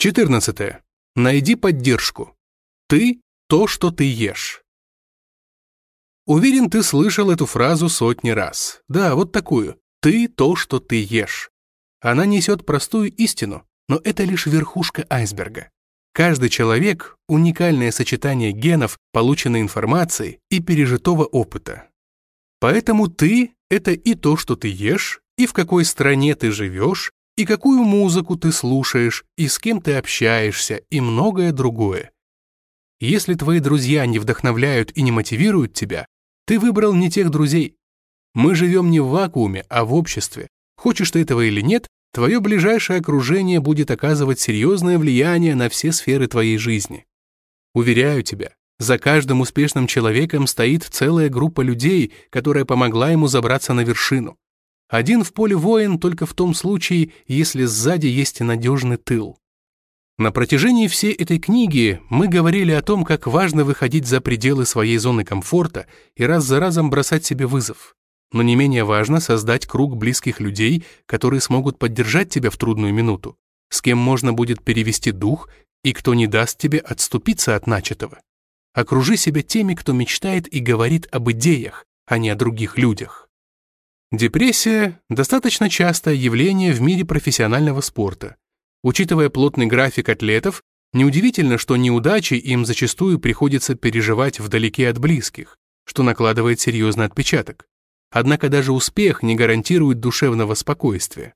14. Найди поддержку. Ты – то, что ты ешь. Уверен, ты слышал эту фразу сотни раз. Да, вот такую. Ты – то, что ты ешь. Она несет простую истину, но это лишь верхушка айсберга. Каждый человек – уникальное сочетание генов, полученной информации и пережитого опыта. Поэтому ты – это и то, что ты ешь, и в какой стране ты живешь, и какую музыку ты слушаешь, и с кем ты общаешься, и многое другое. Если твои друзья не вдохновляют и не мотивируют тебя, ты выбрал не тех друзей. Мы живем не в вакууме, а в обществе. Хочешь ты этого или нет, твое ближайшее окружение будет оказывать серьезное влияние на все сферы твоей жизни. Уверяю тебя, за каждым успешным человеком стоит целая группа людей, которая помогла ему забраться на вершину. Один в поле воин только в том случае, если сзади есть надежный тыл. На протяжении всей этой книги мы говорили о том, как важно выходить за пределы своей зоны комфорта и раз за разом бросать себе вызов. Но не менее важно создать круг близких людей, которые смогут поддержать тебя в трудную минуту, с кем можно будет перевести дух и кто не даст тебе отступиться от начатого. Окружи себя теми, кто мечтает и говорит об идеях, а не о других людях. Депрессия – достаточно частое явление в мире профессионального спорта. Учитывая плотный график атлетов, неудивительно, что неудачи им зачастую приходится переживать вдалеке от близких, что накладывает серьезный отпечаток. Однако даже успех не гарантирует душевного спокойствия.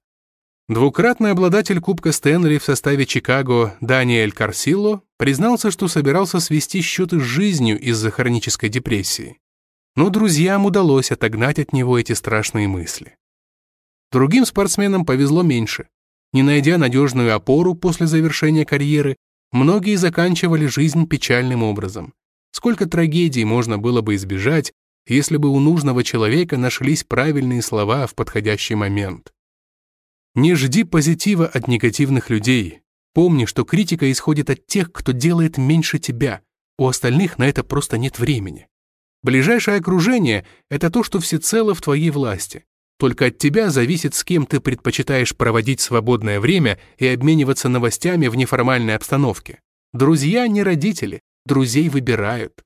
Двукратный обладатель Кубка Стэнли в составе Чикаго Даниэль Карсило признался, что собирался свести счеты с жизнью из-за хронической депрессии но друзьям удалось отогнать от него эти страшные мысли. Другим спортсменам повезло меньше. Не найдя надежную опору после завершения карьеры, многие заканчивали жизнь печальным образом. Сколько трагедий можно было бы избежать, если бы у нужного человека нашлись правильные слова в подходящий момент. Не жди позитива от негативных людей. Помни, что критика исходит от тех, кто делает меньше тебя. У остальных на это просто нет времени. Ближайшее окружение — это то, что всецело в твоей власти. Только от тебя зависит, с кем ты предпочитаешь проводить свободное время и обмениваться новостями в неформальной обстановке. Друзья не родители, друзей выбирают.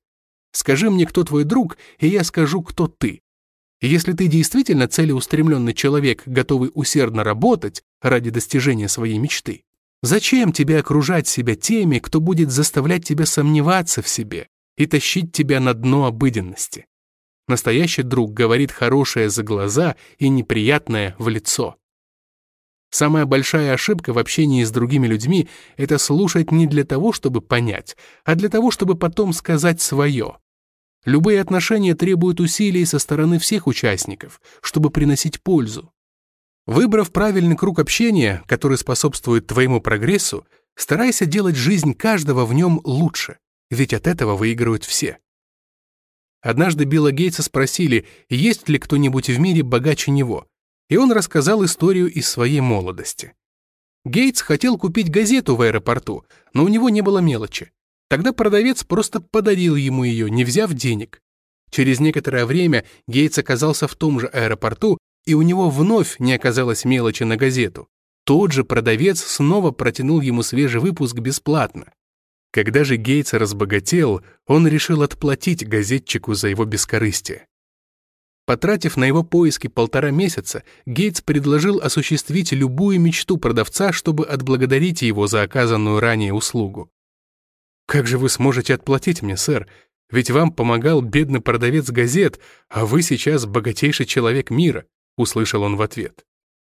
Скажи мне, кто твой друг, и я скажу, кто ты. Если ты действительно целеустремленный человек, готовый усердно работать ради достижения своей мечты, зачем тебе окружать себя теми, кто будет заставлять тебя сомневаться в себе, и тащить тебя на дно обыденности. Настоящий друг говорит хорошее за глаза и неприятное в лицо. Самая большая ошибка в общении с другими людьми — это слушать не для того, чтобы понять, а для того, чтобы потом сказать свое. Любые отношения требуют усилий со стороны всех участников, чтобы приносить пользу. Выбрав правильный круг общения, который способствует твоему прогрессу, старайся делать жизнь каждого в нем лучше ведь от этого выигрывают все. Однажды Билла Гейтса спросили, есть ли кто-нибудь в мире богаче него, и он рассказал историю из своей молодости. Гейтс хотел купить газету в аэропорту, но у него не было мелочи. Тогда продавец просто подарил ему ее, не взяв денег. Через некоторое время Гейтс оказался в том же аэропорту, и у него вновь не оказалось мелочи на газету. Тот же продавец снова протянул ему свежий выпуск бесплатно. Когда же Гейтс разбогател, он решил отплатить газетчику за его бескорыстие. Потратив на его поиски полтора месяца, Гейтс предложил осуществить любую мечту продавца, чтобы отблагодарить его за оказанную ранее услугу. «Как же вы сможете отплатить мне, сэр? Ведь вам помогал бедный продавец газет, а вы сейчас богатейший человек мира», — услышал он в ответ.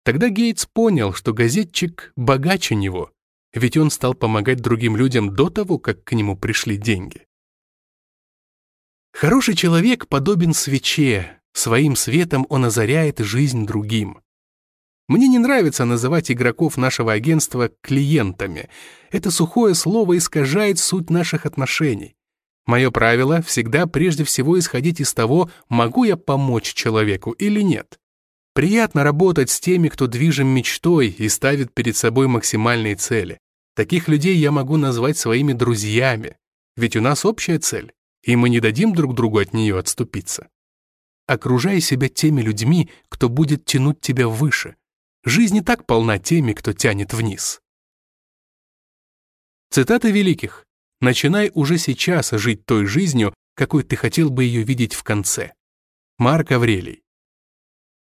Тогда Гейтс понял, что газетчик богаче него — ведь он стал помогать другим людям до того, как к нему пришли деньги. Хороший человек подобен свече, своим светом он озаряет жизнь другим. Мне не нравится называть игроков нашего агентства клиентами. Это сухое слово искажает суть наших отношений. Мое правило всегда прежде всего исходить из того, могу я помочь человеку или нет. Приятно работать с теми, кто движим мечтой и ставит перед собой максимальные цели. Таких людей я могу назвать своими друзьями, ведь у нас общая цель, и мы не дадим друг другу от нее отступиться. Окружай себя теми людьми, кто будет тянуть тебя выше. Жизнь не так полна теми, кто тянет вниз. Цитаты великих. «Начинай уже сейчас жить той жизнью, какой ты хотел бы ее видеть в конце». Марк Аврелий.